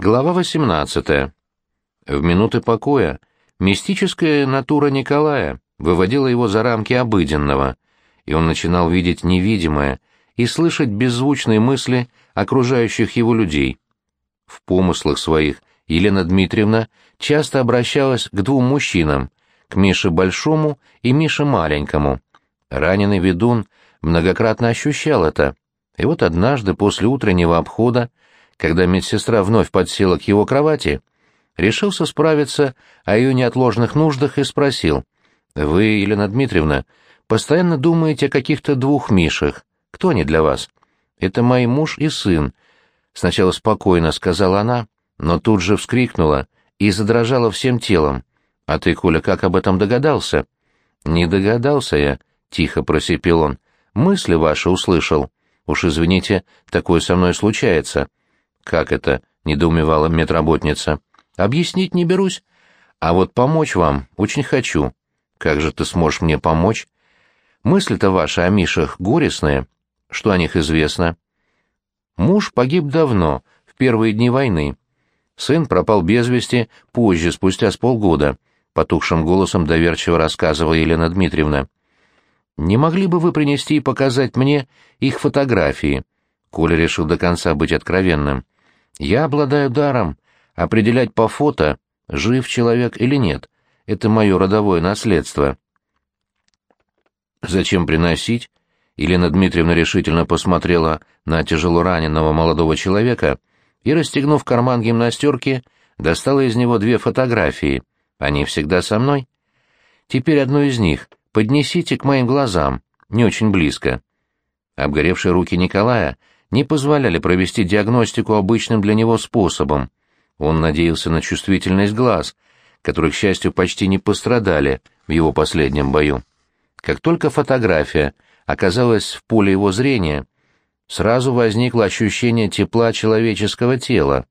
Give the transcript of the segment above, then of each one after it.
Глава 18. В минуты покоя мистическая натура Николая выводила его за рамки обыденного, и он начинал видеть невидимое и слышать беззвучные мысли окружающих его людей. В помыслах своих Елена Дмитриевна часто обращалась к двум мужчинам, к Мише Большому и Мише Маленькому. Раненый ведун многократно ощущал это, и вот однажды после утреннего обхода когда медсестра вновь подсела к его кровати, решился справиться о ее неотложных нуждах и спросил. «Вы, Елена Дмитриевна, постоянно думаете о каких-то двух Мишах. Кто они для вас?» «Это мой муж и сын», — сначала спокойно сказала она, но тут же вскрикнула и задрожала всем телом. «А ты, Коля, как об этом догадался?» «Не догадался я», — тихо просипел он. «Мысли ваши услышал. Уж извините, такое со мной случается. «Как это?» — недоумевала медработница. «Объяснить не берусь. А вот помочь вам очень хочу. Как же ты сможешь мне помочь? Мысли-то ваши о Мишах горестные. Что о них известно?» Муж погиб давно, в первые дни войны. Сын пропал без вести позже, спустя с полгода, потухшим голосом доверчиво рассказывала Елена Дмитриевна. «Не могли бы вы принести и показать мне их фотографии?» Коля решил до конца быть откровенным. Я обладаю даром определять по фото, жив человек или нет. Это мое родовое наследство. Зачем приносить? Елена Дмитриевна решительно посмотрела на тяжело раненого молодого человека и, расстегнув карман гимнастерки, достала из него две фотографии. Они всегда со мной. Теперь одну из них поднесите к моим глазам, не очень близко. Обгоревшие руки Николая не позволяли провести диагностику обычным для него способом. Он надеялся на чувствительность глаз, которые, к счастью, почти не пострадали в его последнем бою. Как только фотография оказалась в поле его зрения, сразу возникло ощущение тепла человеческого тела.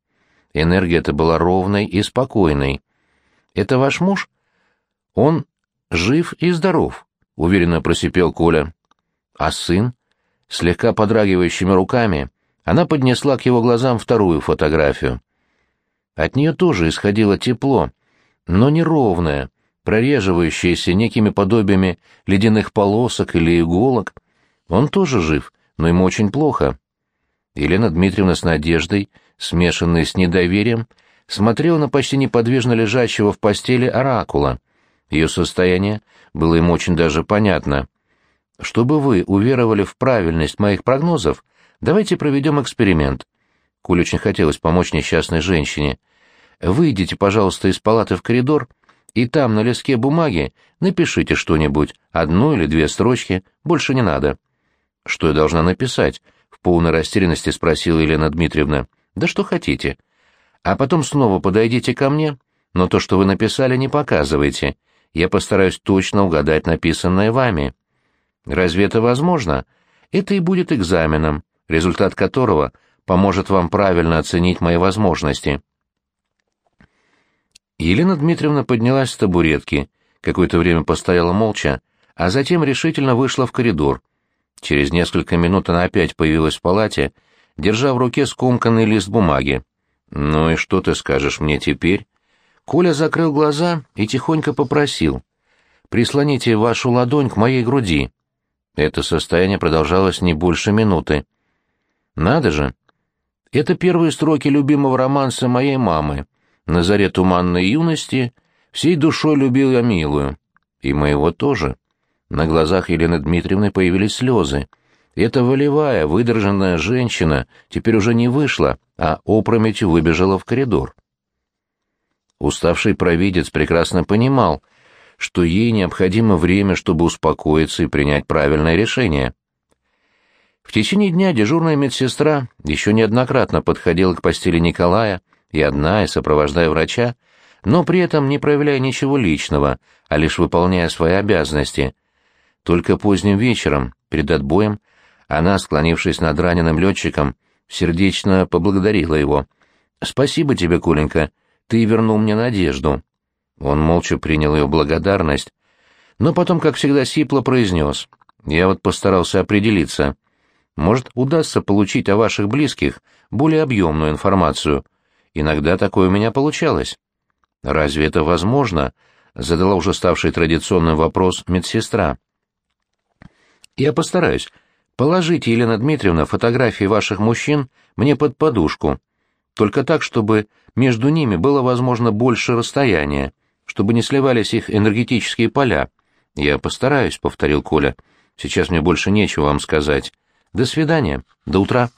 Энергия эта была ровной и спокойной. «Это ваш муж?» «Он жив и здоров», — уверенно просипел Коля. «А сын?» Слегка подрагивающими руками она поднесла к его глазам вторую фотографию. От нее тоже исходило тепло, но неровное, прореживающееся некими подобиями ледяных полосок или иголок. Он тоже жив, но ему очень плохо. Елена Дмитриевна с надеждой, смешанной с недоверием, смотрела на почти неподвижно лежащего в постели оракула. Ее состояние было ему очень даже понятно. Чтобы вы уверовали в правильность моих прогнозов, давайте проведем эксперимент. Коле очень хотелось помочь несчастной женщине. Выйдите, пожалуйста, из палаты в коридор, и там на листке бумаги напишите что-нибудь, одну или две строчки, больше не надо. Что я должна написать? В полной растерянности спросила Елена Дмитриевна. Да что хотите. А потом снова подойдите ко мне, но то, что вы написали, не показывайте. Я постараюсь точно угадать написанное вами. Разве это возможно? Это и будет экзаменом, результат которого поможет вам правильно оценить мои возможности. Елена Дмитриевна поднялась с табуретки, какое-то время постояла молча, а затем решительно вышла в коридор. Через несколько минут она опять появилась в палате, держа в руке скомканный лист бумаги. «Ну и что ты скажешь мне теперь?» Коля закрыл глаза и тихонько попросил. «Прислоните вашу ладонь к моей груди». Это состояние продолжалось не больше минуты. Надо же! Это первые строки любимого романса моей мамы. На заре туманной юности всей душой любил я милую. И моего тоже. На глазах Елены Дмитриевны появились слезы. Эта волевая, выдержанная женщина теперь уже не вышла, а опрометью выбежала в коридор. Уставший провидец прекрасно понимал — что ей необходимо время, чтобы успокоиться и принять правильное решение. В течение дня дежурная медсестра еще неоднократно подходила к постели Николая, и одна, и сопровождая врача, но при этом не проявляя ничего личного, а лишь выполняя свои обязанности. Только поздним вечером, перед отбоем, она, склонившись над раненым летчиком, сердечно поблагодарила его. «Спасибо тебе, Коленька, ты вернул мне надежду». Он молча принял ее благодарность, но потом, как всегда, сипло произнес. «Я вот постарался определиться. Может, удастся получить о ваших близких более объемную информацию. Иногда такое у меня получалось. «Разве это возможно?» — задала уже ставший традиционным вопрос медсестра. «Я постараюсь. Положите, Елена Дмитриевна, фотографии ваших мужчин мне под подушку. Только так, чтобы между ними было, возможно, больше расстояния, чтобы не сливались их энергетические поля. Я постараюсь, — повторил Коля. Сейчас мне больше нечего вам сказать. До свидания. До утра.